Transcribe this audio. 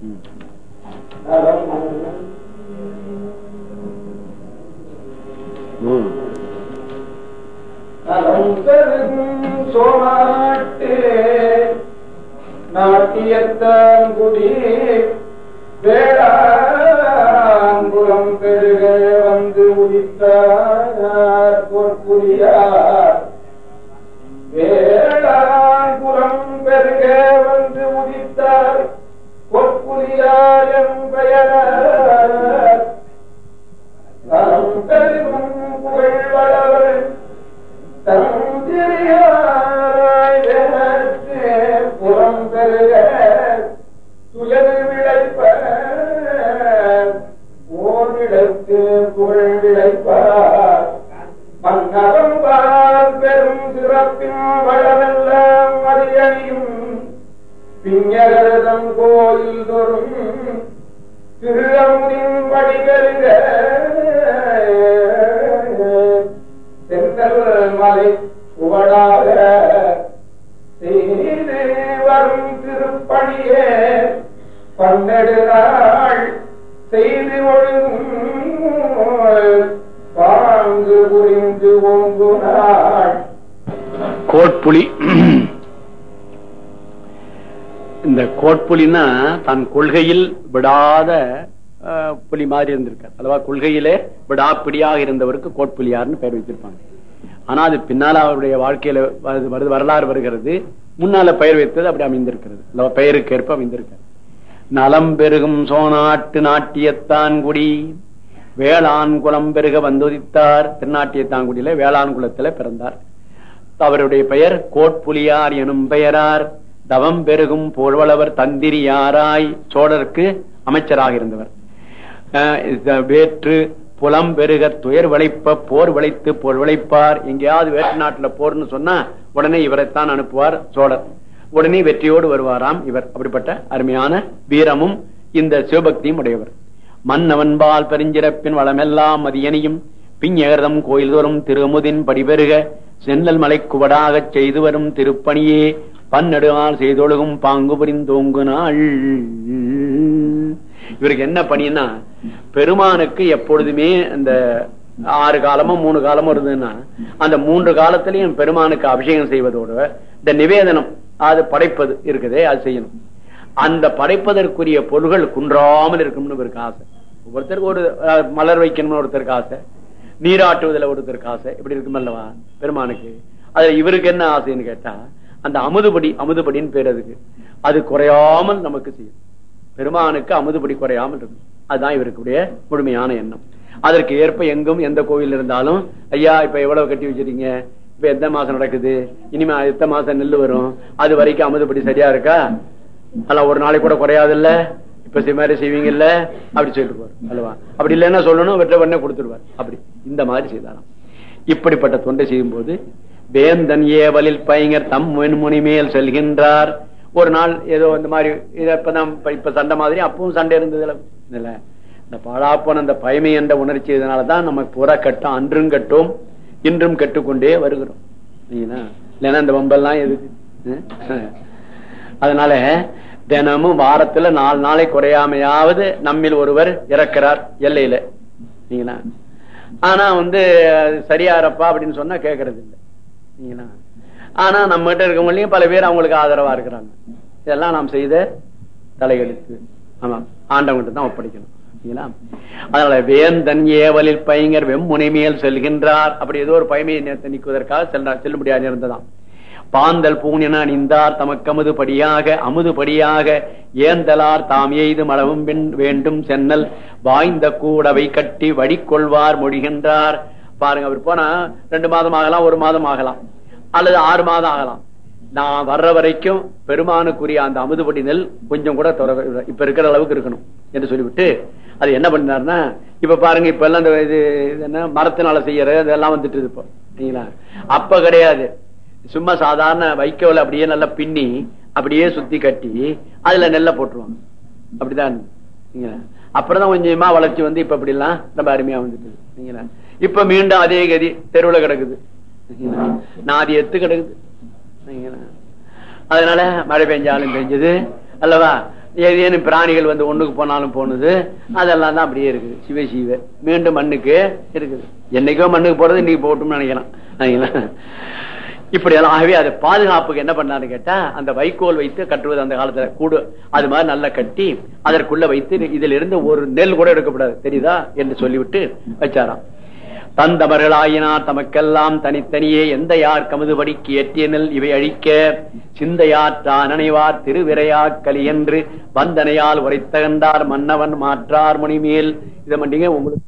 ம். ம். சோமாட்டு வேளாங்குளம் பெருக வந்து உதித்தார் பொற்புரியார் பொற்புரியார் பெயரார் தரம் புகழ்வளவர் தந்திரியாய் புறம் பெருக துயர் விளைப்ப ஓர் புகழ் விளைப்பார் மன்னரம் பெரும் சிறப்பின் வளமெல்லாம் மதியணியும் பிஞரதம் கோயில் தோறும் திருவங்கின் வடிவெருக செந்தல் மலை புகழாக செய்து வரும் திருப்பணியே பன்னெடு நாள் செய்து ஒழுங்கும். பாங்கு புரிந்து ஓங்கு நாள். கோட்புலி இந்த கோட்புலின்னா தன் கொள்கையில் விடாத புலி மாதிரி இருந்திருக்கார். அல்லவா கொள்கையிலே விடாப்பிடியாக இருந்தவருக்கு கோட்புலியார்னு பெயர் வைத்திருப்பாங்க. ஆனா அது பின்னால அவருடைய வாழ்க்கையில வருது- வரலாறு வருகிறது. முன்னால பெயர் வைத்தது அப்படி அமைந்திருக்கிறது. அல்லவா பெயருக்கு ஏற்ப அமைந்திருக்கிறது. நலம் பெருகும் சோநாட்டு நாட்டியத்தான் குடி. வேளாண் குலம் பெருக வந்துதித்தார். திருநாட்டியத்தான்குடியில வேளாண் குலத்துல பிறந்தார். அவருடைய பெயர் கோட்புலியார் எனும் பெயரார். தவம் பெருகும் புகழ்வளவர் தந்திரியாராய் சோழருக்கு அமைச்சராக இருந்தவர். வேற்று புலம் பெருக துயர் விளைப்ப போர் விளைத்து போர் விளைப்பார். எங்கேயாவது வேற்று நாட்டுல போர்னு சொன்னா உடனே இவரைத்தான் அனுப்புவார் சோழர். உடனே வெற்றியோடு வருவாராம் இவர். அப்படிப்பட்ட அருமையான வீரமும் இந்த சிவபக்தியும் உடையவர். மன்னவன்பால் பெருஞ்சிறப்பின் வளமெல்லாம் மதியனையும் பிஞ்சகரதம் கோயில் தோறும் திருமுதின் படிபெருக. சென்னல் மலை குவடாகச் செய்து வரும் திருப்பணியே. பன்னெடுவால் செய்தொழுகும் பாங்கு புரிந்தோங்கு நாள் இவருக்கு என்ன பணின்னா பெருமானுக்கு எப்பொழுதுமே அந்த ஆறு காலமோ மூணு காலமோ இருந்ததுன்னா அந்த மூன்று காலத்திலையும் பெருமானுக்கு அபிஷேகம் செய்வதோடு இந்த நிவேதனம் அது படைப்பது இருக்குதே அது செய்யணும். அந்த படைப்பதற்குரிய பொருள்கள் குன்றாமல் இருக்கும்னு இவருக்கு ஆசை. ஒருத்தருக்கு ஒரு மலர் வைக்கணும்னு ஒருத்தருக்கு ஆசை. நீராட்டுவதில் ஒருத்தருக்கு ஆசை. இப்படி இருக்கும் அல்லவா பெருமானுக்கு. அதுல இவருக்கு என்ன ஆசைன்னு கேட்டா அந்த அமுதுபடி அமுதுபடின்னு பேர் அதுக்கு. அது குறையாமல் நமக்கு செய்யும். பெருமானுக்கு அமுதுபடி குறையாமல் இருக்கும். அதுதான் இவருக்குடைய முழுமையான எண்ணம். அதற்கு ஏற்ப எங்கும் எந்த கோவில் இருந்தாலும் ஐயா இப்ப எவ்வளவு கட்டி வச்சிருக்கீங்க? இப்ப எந்த மாசம் நடக்குது? இனிமே எத்தனை மாசம் நெல் வரும். அது வரைக்கும் அமுதுபடி சரியா இருக்கா? அல்ல ஒரு நாளைக்கு கூட குறையாது இல்ல இப்ப இது மாதிரி செய்வீங்க இல்ல அப்படி சொல்லிட்டு அல்லவா? அப்படி இல்லைன்னா சொல்லணும் வெற்ற உடனே கொடுத்துருவார் அப்படி. இந்த மாதிரி செய்தாராம். இப்படிப்பட்ட தொண்டை செய்யும் போது வேந்தன் ஏவலில் பயங்கர் தம் வெண்முனி மேல் செல்கின்றார். ஒரு நாள் ஏதோ இந்த மாதிரி இத இப்பதான் இப்ப- சண்டை மாதிரி அப்பவும் சண்டை இருந்ததுல இல்ல. இந்த பாழாப்போன அந்த பயமை என்ற உணர்ச்சி இதனாலதான் நம்ம புற கட்டம் அன்றும் கட்டும் இன்றும் கட்டுக்கொண்டே வருகிறோம். இல்லைன்னா இந்த வம்பெல்லாம் எதுக்கு அதனால தினமும் வாரத்துல நாலு நாளை குறையாமையாவது நம்மில் ஒருவர் இறக்கிறார் எல்லையில. நீங்களா ஆனா வந்து அது சரியாரப்பா அப்படின்னு சொன்னா கேட்கறது இல்லை. ஆனா நம்ம கிட்ட இருக்கவங்களையும் பல பேர் அவங்களுக்கு ஆதரவா இருக்கிறாங்க. இதெல்லாம் நாம் செய்த தலையெழுத்து. ஆமா ஆண்டவங்கிட்ட தான் ஒப்படைக்கணும். அதனால வேந்தன் ஏவலில் பையங்கர் வெம்முனை மேல் செல்கின்றார். அப்படி ஏதோ ஒரு பயமையை நேர்த்து செல்றார் செல்லுபடியாக இருந்ததாம் பாந்தல் பூணின அணிந்தார் தமக்கு அமுதுபடியாக அமுதுபடியாக ஏந்தலார் தாம் எய்து மளவும் பின் வேண்டும் சென்னல். வாய்ந்த கூடவை கட்டி வடிக்கொள்வார் மொழிகின்றார். பாருங்க அவர் போனா ரெண்டு மாதம் ஆகலாம் ஒரு மாதம் ஆகலாம் அல்லது ஆறு மாதம் ஆகலாம். நான் வர்ற வரைக்கும் பெருமானுக்குரிய அந்த அமுதுபடி நெல் கொஞ்சம் கூட தொட இப்ப இருக்கிற அளவுக்கு இருக்கணும் என்று சொல்லிவிட்டு அது என்ன பண்ணாருன்னா இப்ப பாருங்க இப்ப எல்லாம் இந்த இது என்ன மரத்தினால செய்யற இதெல்லாம் வந்துட்டு இப்போ சரிங்களா? அப்ப கிடையாது. சும்மா சாதாரண வைக்கோல அப்படியே நல்லா பின்னி அப்படியே சுத்தி கட்டி அதுல நெல்லை போட்டுருவாங்க. அப்படிதான் அப்புறம் தான் கொஞ்சமா வளர்ச்சி வந்து இப்ப அப்படிலாம் எல்லாம் ரொம்ப அருமையா வந்துட்டு சரிங்களா? இப்ப மீண்டும் அதே கதி தெருவுல கிடக்குது. நாதி எத்து கிடக்குது. அதனால மழை பெஞ்சாலும் பெஞ்சது. அல்லவா? ஏதேனும் பிராணிகள் வந்து ஒண்ணுக்கு போனாலும் போனது. அதெல்லாம் தான் அப்படியே இருக்குது. சிவ சிவ. மீண்டும் மண்ணுக்கு இருக்குது. என்னைக்கோ மண்ணுக்கு போறது இன்னைக்கு போட்டும்னு நினைக்கலாம். இப்படி எல்லாம் ஆகவே அதை பாதுகாப்புக்கு என்ன பண்ணாரு கேட்டா அந்த வைக்கோல் வைத்து கட்டுவது அந்த காலத்துல கூடு. அது மாதிரி நல்லா கட்டி அதற்குள்ள வைத்து இதுல இருந்து ஒரு நெல் கூட எடுக்கப்படாது. தெரியுதா? என்று சொல்லிவிட்டு வச்சாராம். தந்தவர்களாயினார் தமக்கெல்லாம் தனித்தனியே எந்த யார் கமுதுபடிக்கு ஏற்றியனில் இவை அழிக்க சிந்தையாற்றா நனைவார் திருவிரையாக்கலி என்று வந்தனையால் உரைத்தகண்டார் மன்னவன் மாற்றார் மணிமேல். இதை மண்டிங்க உங்களுக்கு